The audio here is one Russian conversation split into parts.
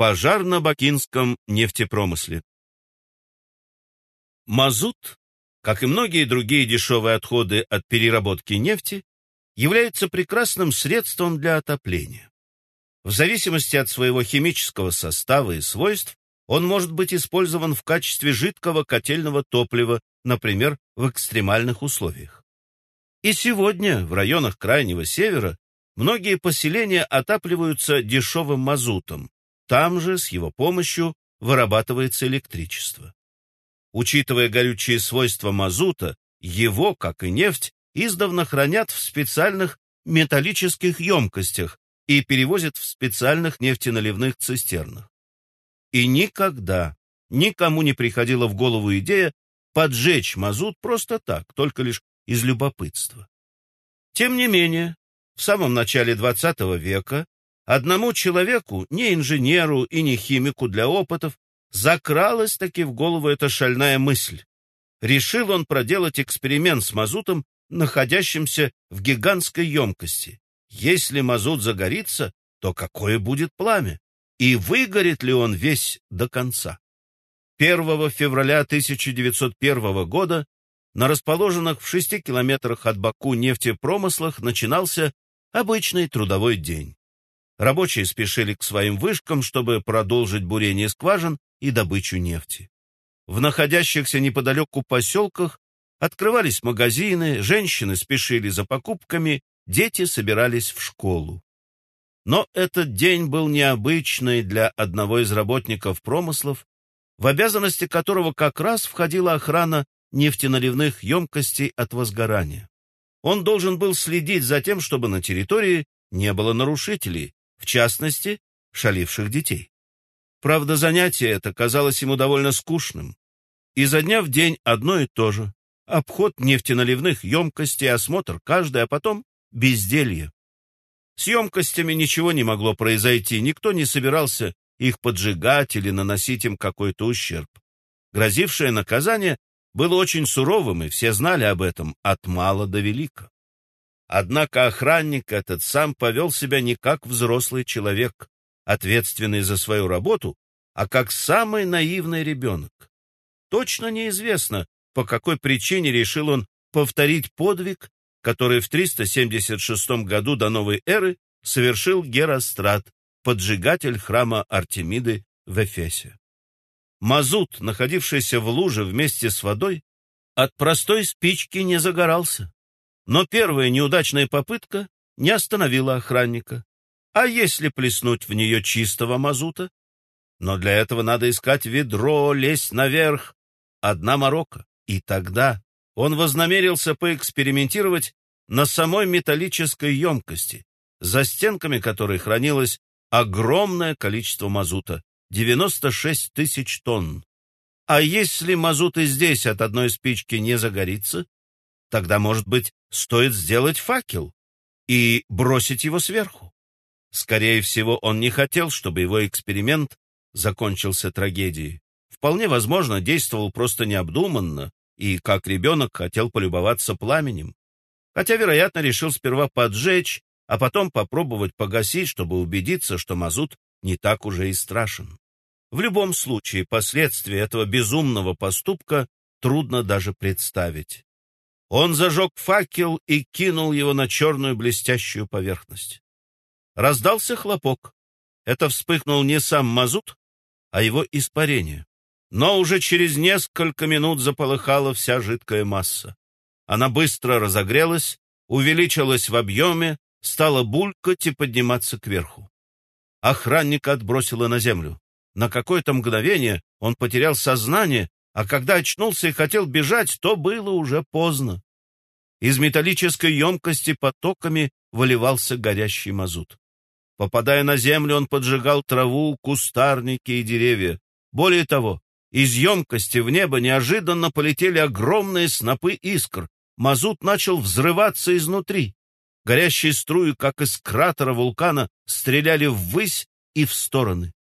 Пожар на Бакинском нефтепромысле. Мазут, как и многие другие дешевые отходы от переработки нефти, является прекрасным средством для отопления. В зависимости от своего химического состава и свойств он может быть использован в качестве жидкого котельного топлива, например, в экстремальных условиях. И сегодня в районах Крайнего Севера многие поселения отапливаются дешевым мазутом. Там же с его помощью вырабатывается электричество. Учитывая горючие свойства мазута, его, как и нефть, издавна хранят в специальных металлических емкостях и перевозят в специальных нефтеналивных цистернах. И никогда никому не приходила в голову идея поджечь мазут просто так, только лишь из любопытства. Тем не менее, в самом начале XX века одному человеку, не инженеру и не химику для опытов, закралась таки в голову эта шальная мысль. Решил он проделать эксперимент с мазутом, находящимся в гигантской емкости. Если мазут загорится, то какое будет пламя? и выгорит ли он весь до конца. 1 февраля 1901 года на расположенных в 6 километрах от Баку нефтепромыслах начинался обычный трудовой день. Рабочие спешили к своим вышкам, чтобы продолжить бурение скважин и добычу нефти. В находящихся неподалеку поселках открывались магазины, женщины спешили за покупками, дети собирались в школу. Но этот день был необычный для одного из работников промыслов, в обязанности которого как раз входила охрана нефтеналивных емкостей от возгорания. Он должен был следить за тем, чтобы на территории не было нарушителей, в частности, шаливших детей. Правда, занятие это казалось ему довольно скучным. Изо дня в день одно и то же. Обход нефтеналивных емкостей, осмотр каждой, а потом безделье. С емкостями ничего не могло произойти, никто не собирался их поджигать или наносить им какой-то ущерб. Грозившее наказание было очень суровым, и все знали об этом от мала до велика. Однако охранник этот сам повел себя не как взрослый человек, ответственный за свою работу, а как самый наивный ребенок. Точно неизвестно, по какой причине решил он повторить подвиг который в 376 году до новой эры совершил Герострат, поджигатель храма Артемиды в Эфесе. Мазут, находившийся в луже вместе с водой, от простой спички не загорался. Но первая неудачная попытка не остановила охранника. А если плеснуть в нее чистого мазута? Но для этого надо искать ведро, лезть наверх. Одна морока. И тогда он вознамерился поэкспериментировать на самой металлической емкости, за стенками которой хранилось огромное количество мазута — 96 тысяч тонн. А если мазут и здесь от одной спички не загорится, тогда, может быть, стоит сделать факел и бросить его сверху. Скорее всего, он не хотел, чтобы его эксперимент закончился трагедией. Вполне возможно, действовал просто необдуманно, и, как ребенок, хотел полюбоваться пламенем. Хотя, вероятно, решил сперва поджечь, а потом попробовать погасить, чтобы убедиться, что мазут не так уже и страшен. В любом случае, последствия этого безумного поступка трудно даже представить. Он зажег факел и кинул его на черную блестящую поверхность. Раздался хлопок. Это вспыхнул не сам мазут, а его испарение. Но уже через несколько минут заполыхала вся жидкая масса. Она быстро разогрелась, увеличилась в объеме, стала булькать и подниматься кверху. Охранника отбросило на землю. На какое-то мгновение он потерял сознание, а когда очнулся и хотел бежать, то было уже поздно. Из металлической емкости потоками выливался горящий мазут. Попадая на землю, он поджигал траву, кустарники и деревья. Более того, из емкости в небо неожиданно полетели огромные снопы искр. Мазут начал взрываться изнутри. Горящие струи, как из кратера вулкана, стреляли ввысь и в стороны.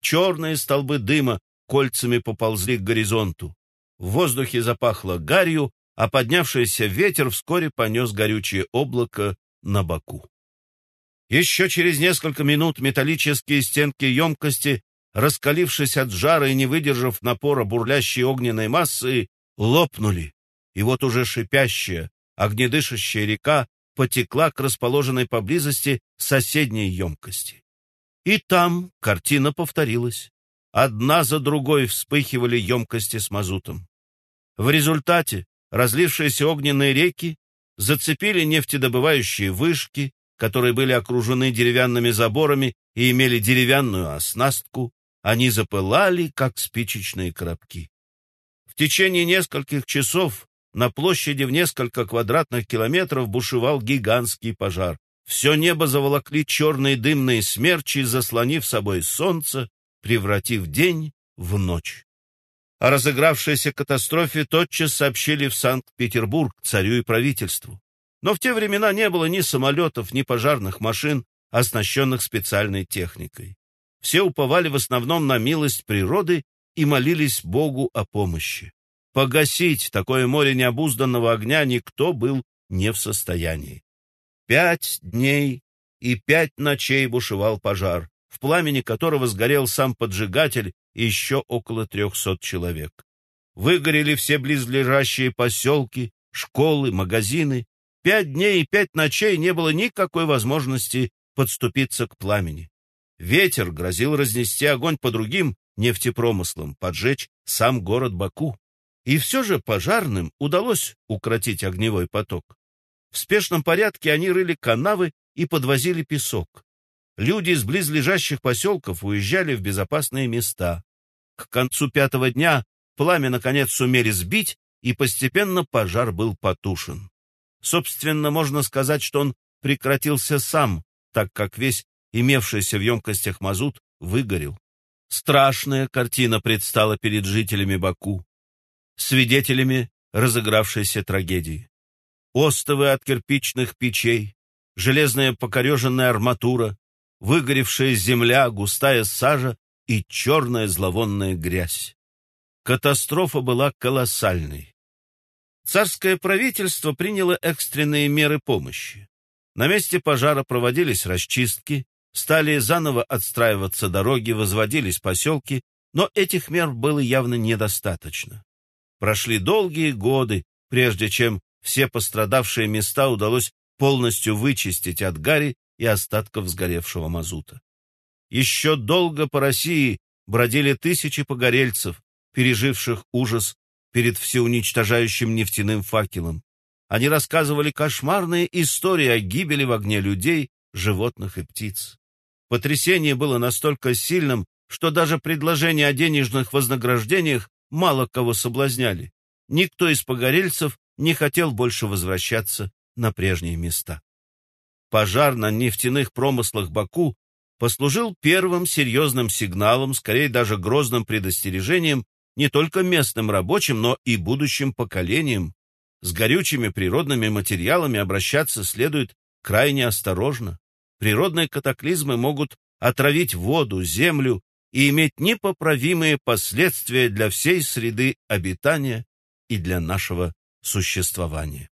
Черные столбы дыма кольцами поползли к горизонту. В воздухе запахло гарью, а поднявшийся ветер вскоре понес горючее облако на боку. Еще через несколько минут металлические стенки емкости, раскалившись от жара и не выдержав напора бурлящей огненной массы, лопнули. И вот уже шипящая, огнедышащая река потекла к расположенной поблизости соседней емкости. И там картина повторилась. Одна за другой вспыхивали емкости с мазутом. В результате разлившиеся огненные реки зацепили нефтедобывающие вышки, которые были окружены деревянными заборами и имели деревянную оснастку, они запылали, как спичечные коробки. В течение нескольких часов на площади в несколько квадратных километров бушевал гигантский пожар. Все небо заволокли черные дымные смерчи, заслонив собой солнце, превратив день в ночь. О разыгравшейся катастрофе тотчас сообщили в Санкт-Петербург царю и правительству. Но в те времена не было ни самолетов, ни пожарных машин, оснащенных специальной техникой. Все уповали в основном на милость природы и молились Богу о помощи. Погасить такое море необузданного огня никто был не в состоянии. Пять дней и пять ночей бушевал пожар, в пламени которого сгорел сам поджигатель еще около трехсот человек. Выгорели все близлежащие поселки, школы, магазины. Пять дней и пять ночей не было никакой возможности подступиться к пламени. Ветер грозил разнести огонь по другим нефтепромыслам, поджечь сам город Баку. И все же пожарным удалось укротить огневой поток. В спешном порядке они рыли канавы и подвозили песок. Люди из близлежащих поселков уезжали в безопасные места. К концу пятого дня пламя, наконец, сумели сбить, и постепенно пожар был потушен. Собственно, можно сказать, что он прекратился сам, так как весь имевшийся в емкостях мазут выгорел. Страшная картина предстала перед жителями Баку свидетелями разыгравшейся трагедии. Остовы от кирпичных печей, железная покореженная арматура, выгоревшая земля, густая сажа и черная зловонная грязь. Катастрофа была колоссальной. Царское правительство приняло экстренные меры помощи. На месте пожара проводились расчистки, стали заново отстраиваться дороги, возводились поселки, но этих мер было явно недостаточно. Прошли долгие годы, прежде чем все пострадавшие места удалось полностью вычистить от гари и остатков сгоревшего мазута. Еще долго по России бродили тысячи погорельцев, переживших ужас перед всеуничтожающим нефтяным факелом. Они рассказывали кошмарные истории о гибели в огне людей, животных и птиц. Потрясение было настолько сильным, что даже предложения о денежных вознаграждениях мало кого соблазняли. Никто из погорельцев не хотел больше возвращаться на прежние места. Пожар на нефтяных промыслах Баку послужил первым серьезным сигналом, скорее даже грозным предостережением не только местным рабочим, но и будущим поколениям. С горючими природными материалами обращаться следует крайне осторожно. Природные катаклизмы могут отравить воду, землю и иметь непоправимые последствия для всей среды обитания и для нашего существования.